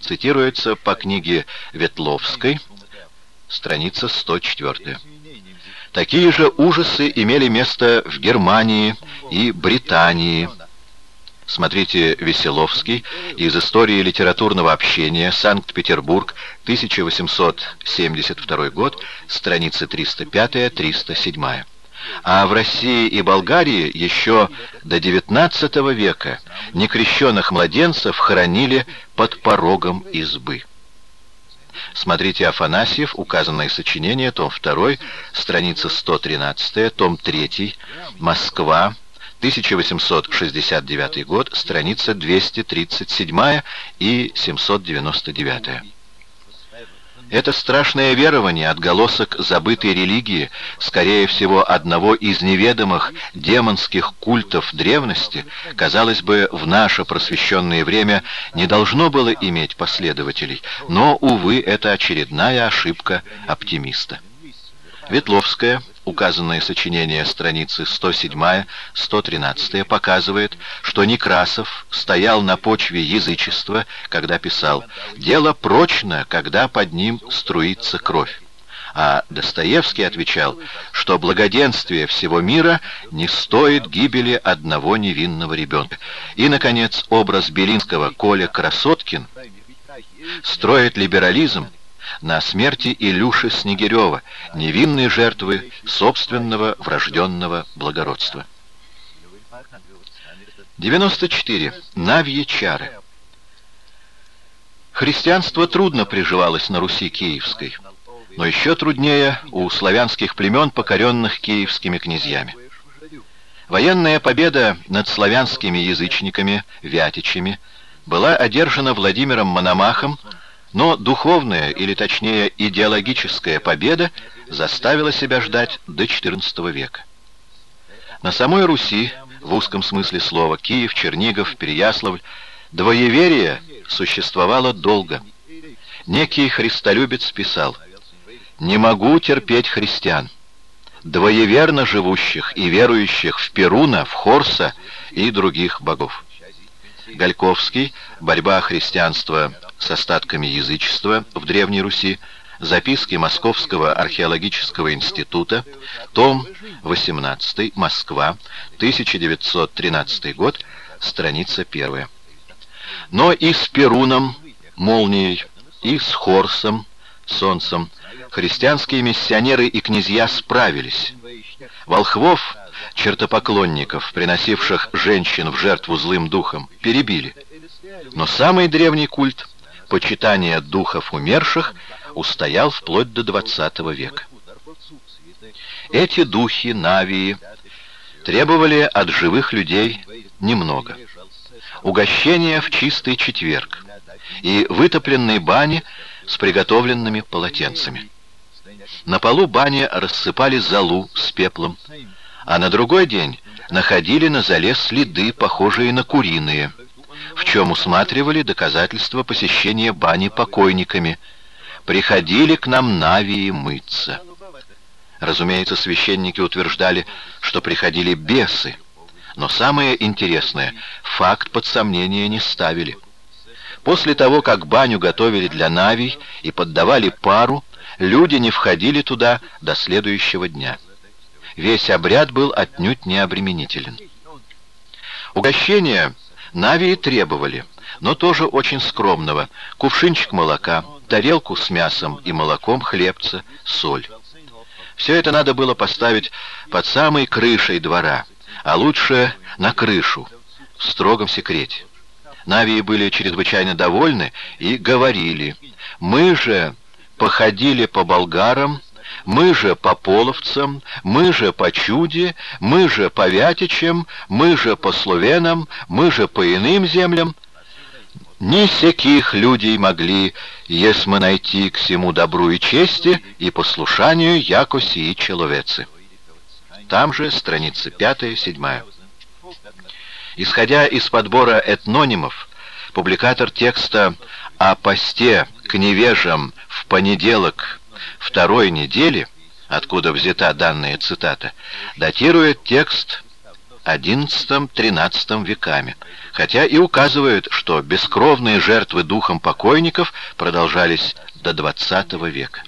цитируется по книге Ветловской, страница 104. Такие же ужасы имели место в Германии и Британии. Смотрите Веселовский из «Истории литературного общения. Санкт-Петербург. 1872 год. Страницы 305-307». А в России и Болгарии еще до XIX века некрещенных младенцев хоронили под порогом избы. Смотрите Афанасьев, указанное сочинение, том 2, страница 113, том 3, Москва, 1869 год, страница 237 и 799. Это страшное верование, отголосок забытой религии, скорее всего, одного из неведомых демонских культов древности, казалось бы, в наше просвещенное время не должно было иметь последователей, но, увы, это очередная ошибка оптимиста. Ветловская, указанное сочинение страницы 107-113 показывает, что Некрасов стоял на почве язычества, когда писал «Дело прочно, когда под ним струится кровь». А Достоевский отвечал, что благоденствие всего мира не стоит гибели одного невинного ребенка. И, наконец, образ Белинского Коля Красоткин строит либерализм, на смерти Илюши Снегирева, невинной жертвы собственного врожденного благородства. 94. Навьи чары. Христианство трудно приживалось на Руси Киевской, но еще труднее у славянских племен, покоренных киевскими князьями. Военная победа над славянскими язычниками, вятичами, была одержана Владимиром Мономахом но духовная, или точнее идеологическая победа заставила себя ждать до XIV века. На самой Руси, в узком смысле слова, Киев, Чернигов, Переяславль, двоеверие существовало долго. Некий христолюбец писал «Не могу терпеть христиан, двоеверно живущих и верующих в Перуна, в Хорса и других богов». Гальковский «Борьба христианства с остатками язычества в Древней Руси», записки Московского археологического института, том 18, Москва, 1913 год, страница 1. Но и с Перуном, молнией, и с Хорсом, солнцем, христианские миссионеры и князья справились. Волхвов, чертопоклонников, приносивших женщин в жертву злым духом, перебили. Но самый древний культ почитание духов умерших устоял вплоть до XX века. Эти духи, навии, требовали от живых людей немного. Угощения в чистый четверг и вытопленной бани с приготовленными полотенцами. На полу бани рассыпали золу с пеплом, а на другой день находили на зале следы, похожие на куриные – в чем усматривали доказательства посещения бани покойниками. Приходили к нам навии мыться. Разумеется, священники утверждали, что приходили бесы, но самое интересное, факт под сомнение не ставили. После того, как баню готовили для навий и поддавали пару, люди не входили туда до следующего дня. Весь обряд был отнюдь не обременителен. Угощение Навии требовали, но тоже очень скромного, кувшинчик молока, тарелку с мясом и молоком хлебца, соль. Все это надо было поставить под самой крышей двора, а лучше на крышу, в строгом секрете. Навии были чрезвычайно довольны и говорили, «Мы же походили по болгарам, мы же по половцам, мы же по чуде, мы же по вятичам, мы же по словенам, мы же по иным землям. Ни всяких людей могли, если мы найти к всему добру и чести и послушанию, яко сии человецы. Там же страница 5-7. Исходя из подбора этнонимов, публикатор текста о посте к невежам в понеделок второй недели, откуда взята данная цитата, датирует текст XI-XIII веками, хотя и указывают, что бескровные жертвы духом покойников продолжались до XX века.